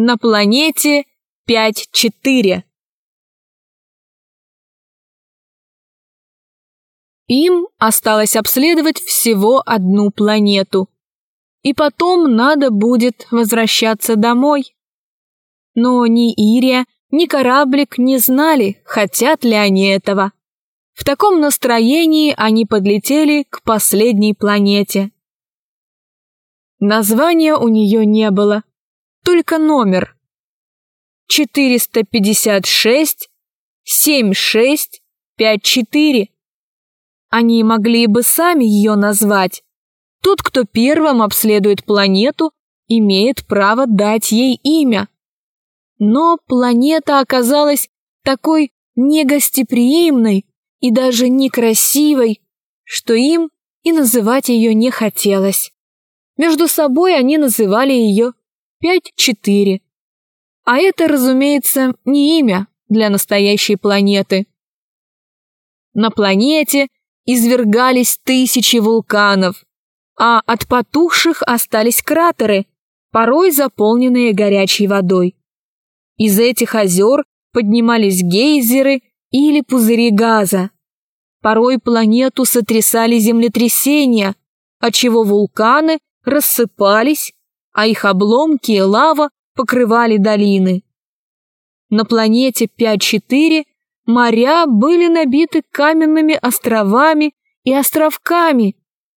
на планете 5-4. Им осталось обследовать всего одну планету. И потом надо будет возвращаться домой. Но ни Ирия, ни кораблик не знали, хотят ли они этого. В таком настроении они подлетели к последней планете. Названия у нее не было, только номер. 456 76 54. Они могли бы сами ее назвать. Тот, кто первым обследует планету, имеет право дать ей имя. Но планета оказалась такой негостеприимной и даже некрасивой, что им и называть ее не хотелось. Между собой они называли ее 5-4. А это, разумеется, не имя для настоящей планеты. На планете извергались тысячи вулканов, а от потухших остались кратеры, порой заполненные горячей водой. Из этих озер поднимались гейзеры или пузыри газа. Порой планету сотрясали землетрясения, отчего вулканы рассыпались, а их обломки и лава покрывали долины. На планете 5-4 моря были набиты каменными островами и островками,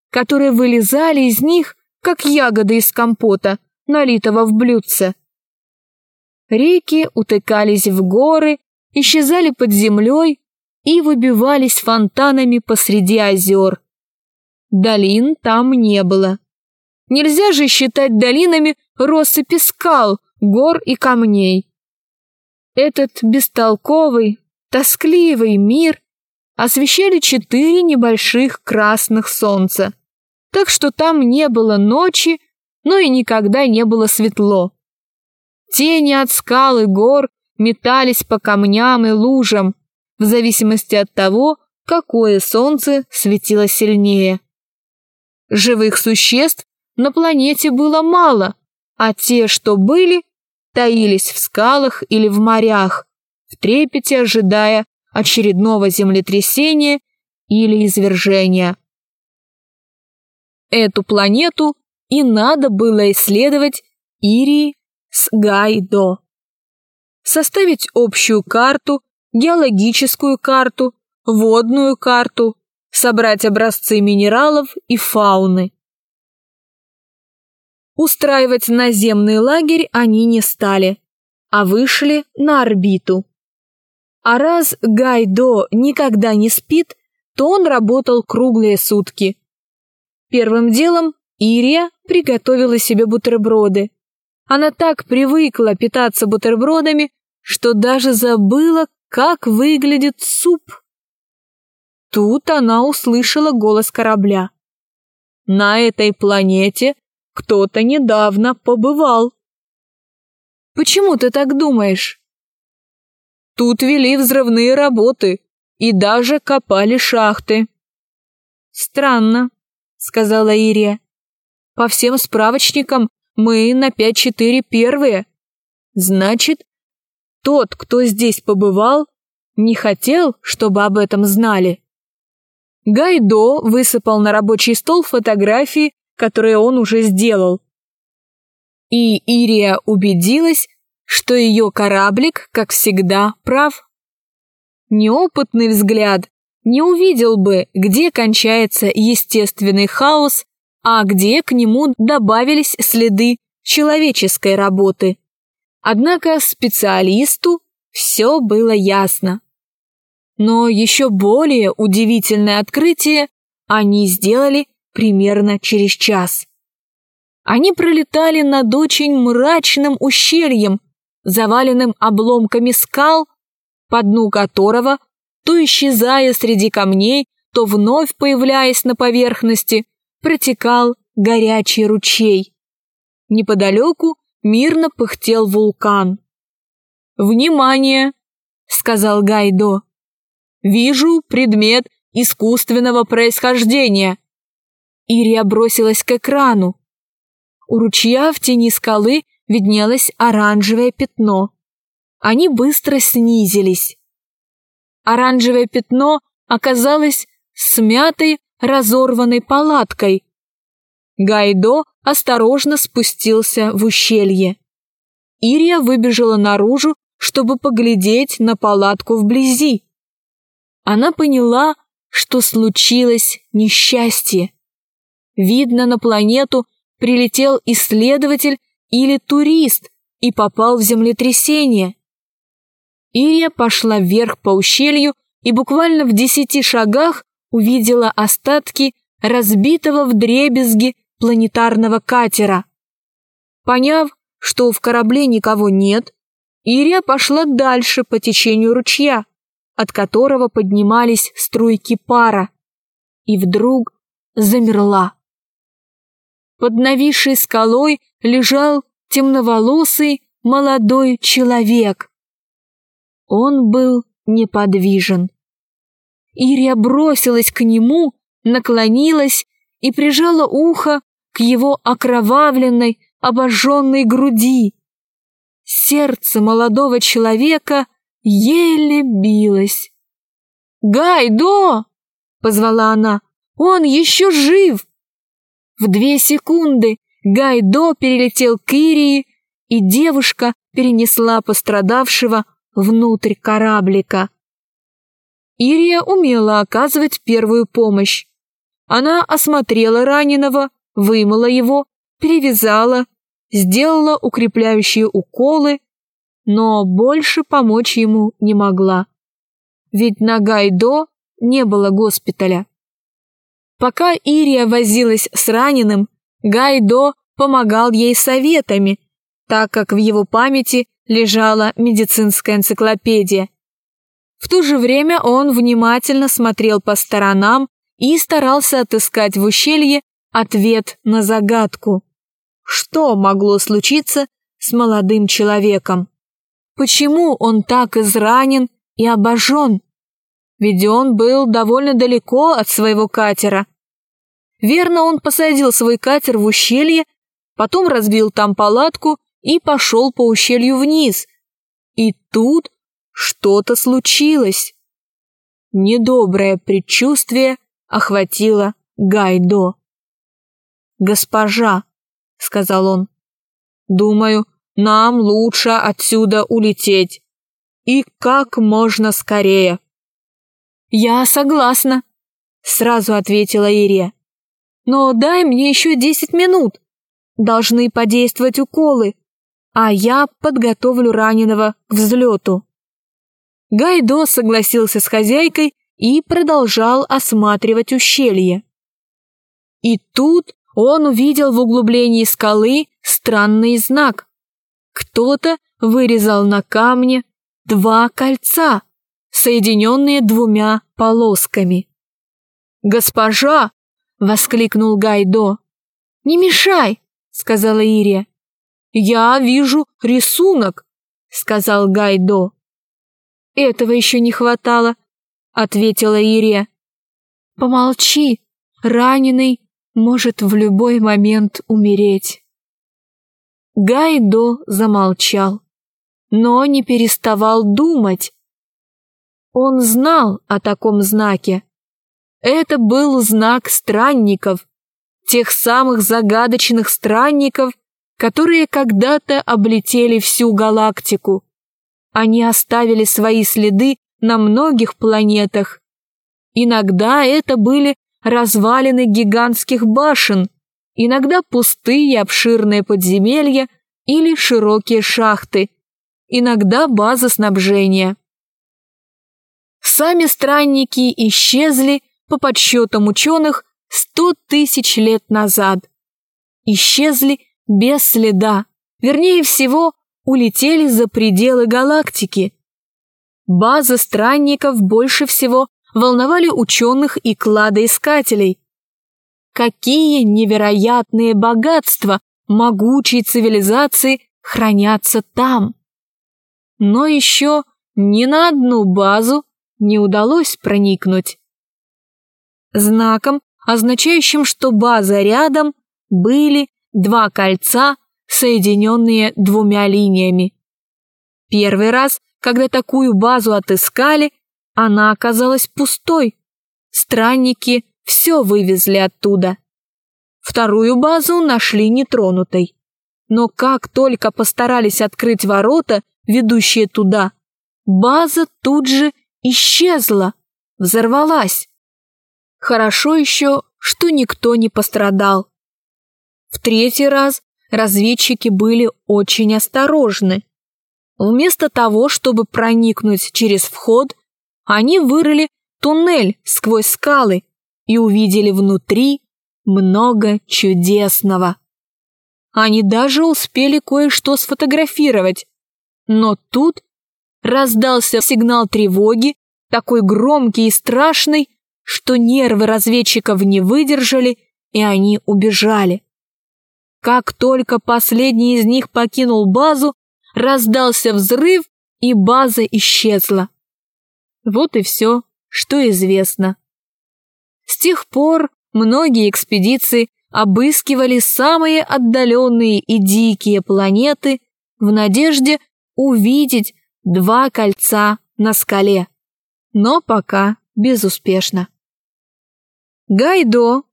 которые вылезали из них, как ягоды из компота, налитого в блюдце. Реки утыкались в горы, исчезали под землей и выбивались фонтанами посреди озер. Долин там не было. Нельзя же считать долинами россыпи скал, гор и камней. Этот бестолковый, тоскливый мир освещали четыре небольших красных солнца, так что там не было ночи, но и никогда не было светло. Тени от скал и гор метались по камням и лужам, в зависимости от того, какое солнце светило сильнее. Живых существ на планете было мало, а те, что были, таились в скалах или в морях, в трепете ожидая очередного землетрясения или извержения. Эту планету и надо было исследовать Ирии с Гайдо. Составить общую карту, геологическую карту, водную карту, собрать образцы минералов и фауны. Устраивать наземный лагерь они не стали, а вышли на орбиту. А раз Гайдо никогда не спит, то он работал круглые сутки. Первым делом Ирия приготовила себе бутерброды. Она так привыкла питаться бутербродами, что даже забыла, как выглядит суп. Тут она услышала голос корабля. На этой планете кто-то недавно побывал. Почему ты так думаешь? Тут вели взрывные работы и даже копали шахты. Странно, сказала Ирия. По всем справочникам мы на 5-4 первые. Значит, тот, кто здесь побывал, не хотел, чтобы об этом знали. Гайдо высыпал на рабочий стол фотографии которые он уже сделал. И Ирия убедилась, что ее кораблик, как всегда, прав. Неопытный взгляд не увидел бы, где кончается естественный хаос, а где к нему добавились следы человеческой работы. Однако специалисту все было ясно. Но еще более удивительное открытие они сделали примерно через час. Они пролетали над очень мрачным ущельем, заваленным обломками скал, по дну которого, то исчезая среди камней, то вновь появляясь на поверхности, протекал горячий ручей. Неподалеку мирно пыхтел вулкан. «Внимание!» — сказал Гайдо. «Вижу предмет искусственного происхождения. Ирия бросилась к экрану. У ручья в тени скалы виднелось оранжевое пятно. Они быстро снизились. Оранжевое пятно оказалось смятой, разорванной палаткой. Гайдо осторожно спустился в ущелье. Ирия выбежала наружу, чтобы поглядеть на палатку вблизи. Она поняла, что случилось несчастье. Видно, на планету прилетел исследователь или турист и попал в землетрясение. Ирия пошла вверх по ущелью и буквально в десяти шагах увидела остатки разбитого вдребезги планетарного катера. Поняв, что в корабле никого нет, Ирия пошла дальше по течению ручья, от которого поднимались струйки пара, и вдруг замерла. Под нависшей скалой лежал темноволосый молодой человек. Он был неподвижен. Ирия бросилась к нему, наклонилась и прижала ухо к его окровавленной, обожженной груди. Сердце молодого человека еле билось. «Гайдо!» — позвала она. «Он еще жив!» В две секунды Гайдо перелетел к Ирии, и девушка перенесла пострадавшего внутрь кораблика. Ирия умела оказывать первую помощь. Она осмотрела раненого, вымыла его, перевязала, сделала укрепляющие уколы, но больше помочь ему не могла. Ведь на Гайдо не было госпиталя. Пока Ирия возилась с раненым, Гайдо помогал ей советами, так как в его памяти лежала медицинская энциклопедия. В то же время он внимательно смотрел по сторонам и старался отыскать в ущелье ответ на загадку. Что могло случиться с молодым человеком? Почему он так изранен и обожжен? Ведь он был довольно далеко от своего катера. Верно, он посадил свой катер в ущелье, потом разбил там палатку и пошел по ущелью вниз. И тут что-то случилось. Недоброе предчувствие охватило Гайдо. «Госпожа», — сказал он, — «думаю, нам лучше отсюда улететь. И как можно скорее». «Я согласна», — сразу ответила Ирия. «Но дай мне еще десять минут. Должны подействовать уколы а я подготовлю раненого к взлету. Гайдо согласился с хозяйкой и продолжал осматривать ущелье. И тут он увидел в углублении скалы странный знак. Кто-то вырезал на камне два кольца, соединенные двумя полосками. «Госпожа!» — воскликнул Гайдо. «Не мешай!» — сказала Ирия. «Я вижу рисунок», — сказал Гайдо. «Этого еще не хватало», — ответила Ирия. «Помолчи, раненый может в любой момент умереть». Гайдо замолчал, но не переставал думать. Он знал о таком знаке. Это был знак странников, тех самых загадочных странников, которые когда-то облетели всю галактику. Они оставили свои следы на многих планетах. Иногда это были развалины гигантских башен, иногда пустые обширные подземелья или широкие шахты, иногда база снабжения. Сами странники исчезли, по подсчетам ученых, сто тысяч лет назад. Исчезли без следа, вернее всего, улетели за пределы галактики. Базы странников больше всего волновали ученых и кладоискателей. Какие невероятные богатства могучей цивилизации хранятся там! Но еще ни на одну базу не удалось проникнуть. Знаком, означающим, что база рядом, были два кольца, соединенные двумя линиями. Первый раз, когда такую базу отыскали, она оказалась пустой. Странники все вывезли оттуда. Вторую базу нашли нетронутой. Но как только постарались открыть ворота, ведущие туда, база тут же исчезла, взорвалась. Хорошо еще, что никто не пострадал. В третий раз разведчики были очень осторожны. Вместо того, чтобы проникнуть через вход, они вырыли туннель сквозь скалы и увидели внутри много чудесного. Они даже успели кое-что сфотографировать. Но тут раздался сигнал тревоги, такой громкий и страшный, что нервы разведчиков не выдержали, и они убежали. Как только последний из них покинул базу, раздался взрыв, и база исчезла. Вот и все, что известно. С тех пор многие экспедиции обыскивали самые отдаленные и дикие планеты в надежде увидеть два кольца на скале, но пока безуспешно. Гайдо,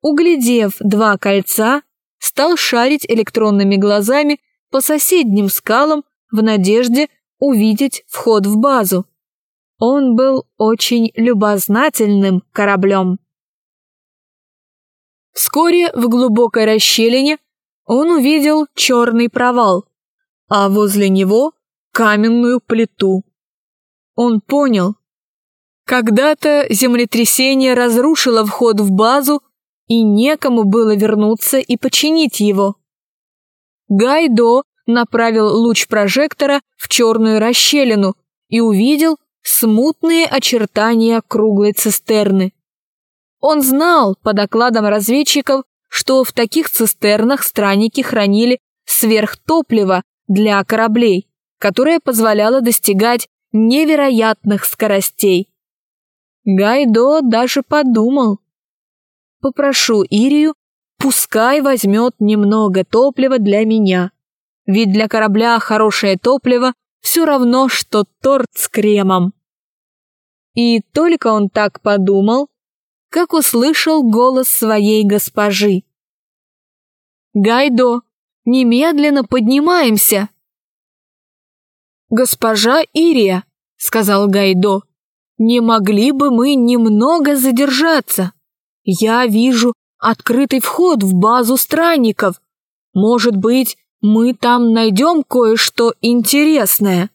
углядев два кольца, стал шарить электронными глазами по соседним скалам в надежде увидеть вход в базу. Он был очень любознательным кораблем. Вскоре в глубокой расщелине он увидел черный провал, а возле него каменную плиту. Он понял, когда-то землетрясение разрушило вход в базу, и некому было вернуться и починить его. Гайдо направил луч прожектора в черную расщелину и увидел смутные очертания круглой цистерны. Он знал, по докладам разведчиков, что в таких цистернах странники хранили сверхтопливо для кораблей, которое позволяло достигать невероятных скоростей. Гайдо даже подумал. Попрошу Ирию, пускай возьмет немного топлива для меня. Ведь для корабля хорошее топливо все равно, что торт с кремом. И только он так подумал, как услышал голос своей госпожи. «Гайдо, немедленно поднимаемся!» «Госпожа Ирия», — сказал Гайдо, — «не могли бы мы немного задержаться? Я вижу открытый вход в базу странников. Может быть, мы там найдем кое-что интересное».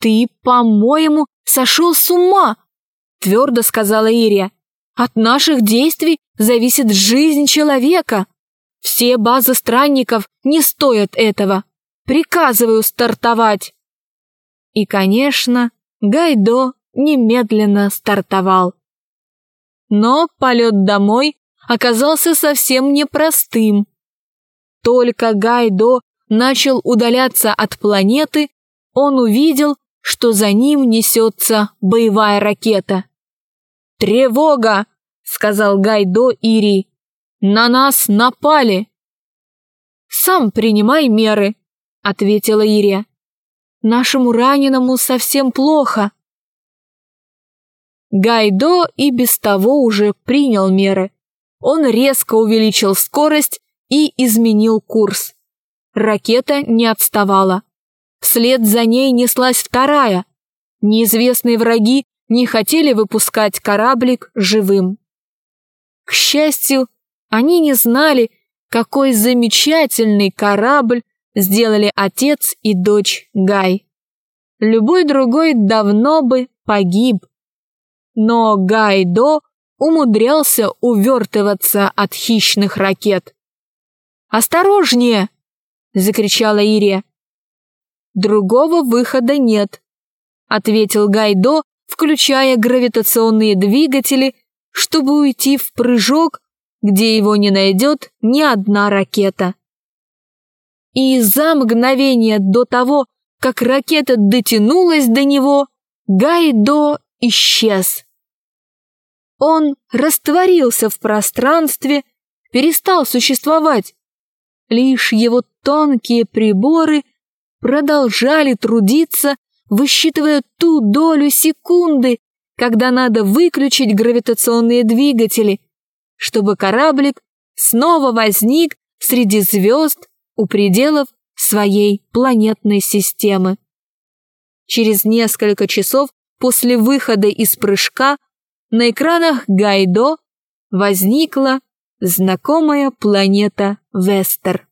«Ты, по-моему, сошел с ума!» – твердо сказала Ирия. «От наших действий зависит жизнь человека. Все базы странников не стоят этого. Приказываю стартовать!» И, конечно, Гайдо немедленно стартовал. Но полет домой оказался совсем непростым. Только Гайдо начал удаляться от планеты, он увидел, что за ним несется боевая ракета. «Тревога!» — сказал Гайдо Ири. «На нас напали!» «Сам принимай меры», — ответила Ирия. «Нашему раненому совсем плохо». Гайдо и без того уже принял меры. Он резко увеличил скорость и изменил курс. Ракета не отставала. Вслед за ней неслась вторая. Неизвестные враги не хотели выпускать кораблик живым. К счастью, они не знали, какой замечательный корабль сделали отец и дочь Гай. Любой другой давно бы погиб. Но Гайдо умудрялся увертываться от хищных ракет. «Осторожнее!» — закричала Ирия. Другого выхода нет, ответил Гайдо, включая гравитационные двигатели, чтобы уйти в прыжок, где его не найдет ни одна ракета. И за мгновение до того, как ракета дотянулась до него, Гайдо исчез. Он растворился в пространстве, перестал существовать. Лишь его тонкие приборы продолжали трудиться, высчитывая ту долю секунды, когда надо выключить гравитационные двигатели, чтобы кораблик снова возник среди звезд у пределов своей планетной системы. Через несколько часов после выхода из прыжка на экранах Гайдо возникла знакомая планета Вестер.